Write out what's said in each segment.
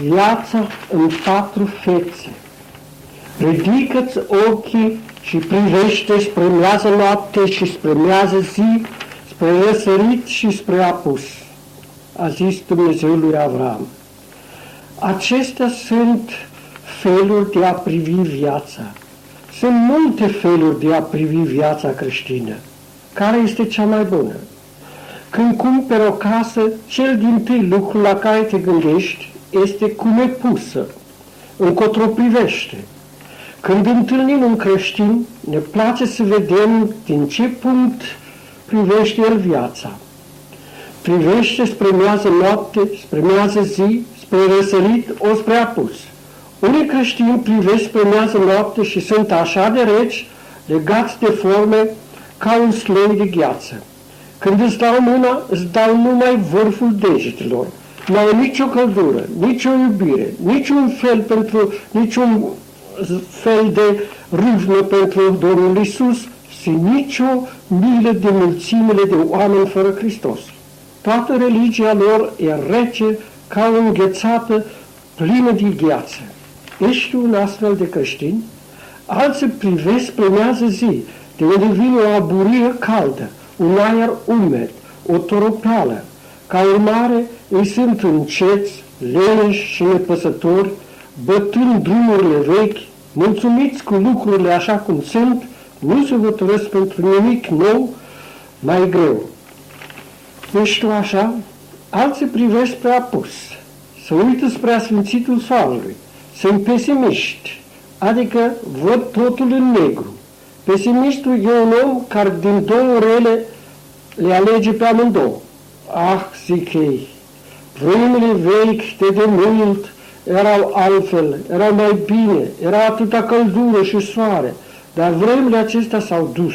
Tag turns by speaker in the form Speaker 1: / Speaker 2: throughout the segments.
Speaker 1: viața în patru fețe. Ridică-ți ochii și privește spre miază noapte și spre miază zi, spre răsărit și spre apus, a zis Dumnezeu lui Avram. Acestea sunt feluri de a privi viața. Sunt multe feluri de a privi viața creștină. Care este cea mai bună? Când cumperi o casă, cel din tâi lucru la care te gândești este cum e pusă, încotro privește. Când întâlnim un creștin, ne place să vedem din ce punct privește el viața. Privește spre miază noapte, spre miază zi, spre răsărit, o spre apus. Unii creștini privesc spre miază noapte și sunt așa de reci, legați de forme, ca un sloi de gheață. Când îți dau mâna, îți dau numai vârful degetelor. Nu au nicio căldură, nicio iubire, niciun fel pentru, niciun fel de râvnă pentru Domnul Isus și nicio milă de mulțimile de oameni fără Hristos. Toată religia lor e rece ca o înghețată plină de gheață. Ești un astfel de creștin? Alții privesc premează zi, de unde vine o aburie caldă, un aer umed, o toropeală. Ca urmare, îi sunt înceți, leneși și nepăsători, bătând drumurile vechi, mulțumiți cu lucrurile așa cum sunt, nu se hotărăsc pentru nimic nou, mai greu. Ești tu așa? Alții privesc spre apus, să uită spre asfințitul soarelui, sunt pesimiști, adică văd totul în negru. Pesimistul e un om care din două rele le alege pe amândouă. Ah, zic ei, vremurile vechi de demult erau altfel, erau mai bine, era atâta căldură și soare, dar vremurile acestea s-au dus.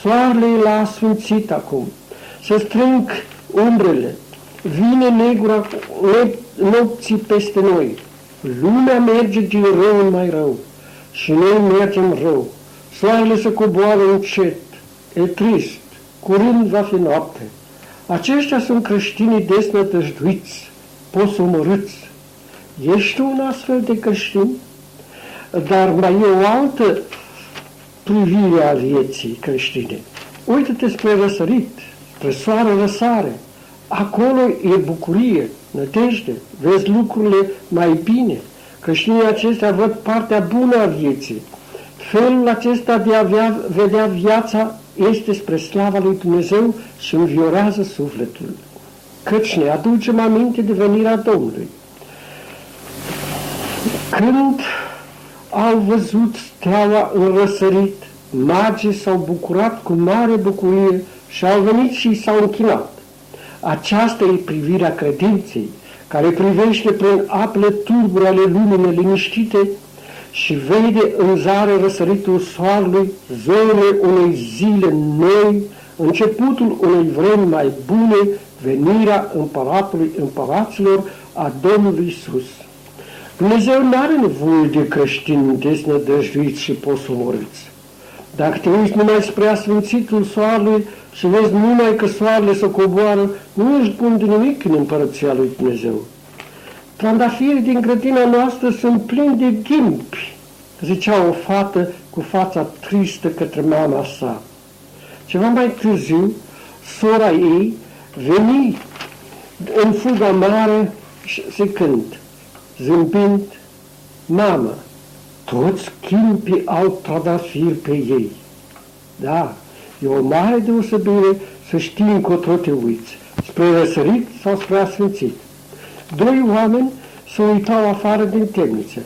Speaker 1: Soarele l-a asfințit acum. Se strâng umbrele, vine negura nopții peste noi. Lumea merge din rău în mai rău și noi mergem rău. Soarele se coboară încet, e trist, curând va fi noapte. Aceștia sunt creștinii desnătăjduiți, posomorâți. Ești tu un astfel de creștin? Dar mai e o altă privire a vieții creștine. Uită-te spre răsărit, spre soare răsare. Acolo e bucurie, nădejde, vezi lucrurile mai bine. Creștinii acestea văd partea bună a vieții. Felul acesta de a avea, vedea viața este spre slava lui Dumnezeu și înviorează sufletul. Căci ne aducem aminte de venirea Domnului. Când au văzut steaua în răsărit, magii s-au bucurat cu mare bucurie și au venit și s-au închinat. Aceasta e privirea credinței, care privește prin apele turburi ale lumii neliniștite și vede în zare răsăritul soarelui, zorile unei zile noi, începutul unei vremi mai bune, venirea împăratului împăraților a Domnului Isus. Dumnezeu nu are nevoie de creștini desnădăjduiți și posomoriți. Dacă te uiți numai spre asfințitul soarelui și vezi numai că soarele se coboară, nu ești bun de nimic în împărăția lui Dumnezeu. Trandafirii din grădina noastră sunt plini de ghimpi, zicea o fată cu fața tristă către mama sa. Ceva mai târziu, sora ei veni în fuga mare zicând, zâmbind, mamă, toți chimpii au trandafiri pe ei. Da, e o mare deosebire să știi încotro te uiți, spre răsărit sau spre asfințit. Doi oameni se uitau afară din temniță.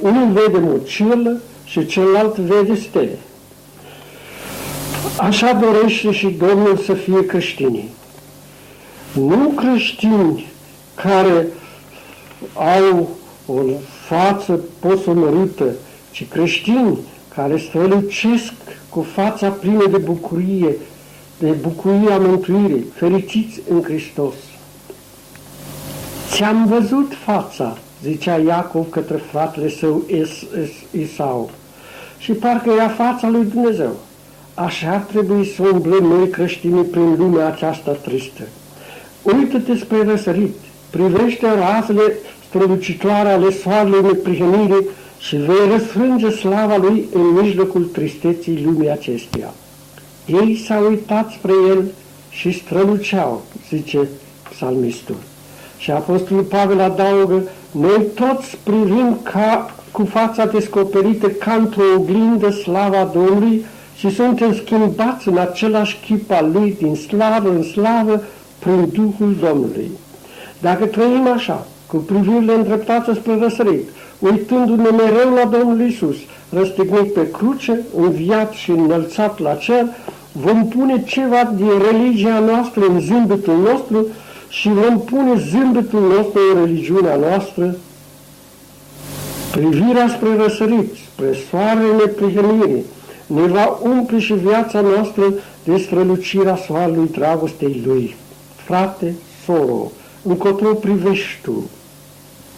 Speaker 1: Unul vede mucilă și celălalt vede stele. Așa dorește și Domnul să fie creștinii. Nu creștini care au o față posomorită, ci creștini care strălucesc cu fața plină de bucurie, de bucuria mântuirii, fericiți în Hristos. Ți-am văzut fața, zicea Iacov către fratele său Isau, și parcă era fața lui Dumnezeu. Așa ar trebui să umblăm noi creștinii prin lumea aceasta tristă. Uită-te spre răsărit, privește razele strălucitoare ale soarelui neprihănirii și vei răsfrânge slava lui în mijlocul tristeții lumii acesteia. Ei s-au uitat spre el și străluceau, zice psalmistul. Și Apostolul Pavel adaugă, noi toți privim ca cu fața descoperită ca într-o oglindă slava Domnului și suntem schimbați în același chip al Lui din slavă în slavă prin Duhul Domnului. Dacă trăim așa, cu privirile îndreptate spre răsărit, uitându-ne mereu la Domnul Isus, răstignit pe cruce, înviat și înălțat la cer, vom pune ceva din religia noastră în zâmbetul nostru și vom pune zâmbetul nostru în religiunea noastră. Privirea spre răsărit, spre soarele neprihănirii, ne va umple și viața noastră de strălucirea soarelui dragostei Lui. Frate, soro, încotro privești Tu.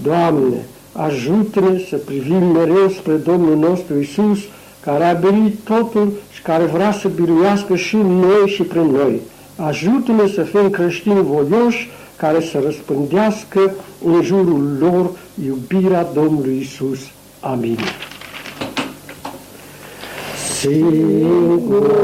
Speaker 1: Doamne, ajută-ne să privim mereu spre Domnul nostru Isus, care a berit totul și care vrea să biruiască și noi și prin noi. Ajută-ne să fim creștini voioși, care să răspândească în jurul lor iubirea Domnului Isus. Amin. Singura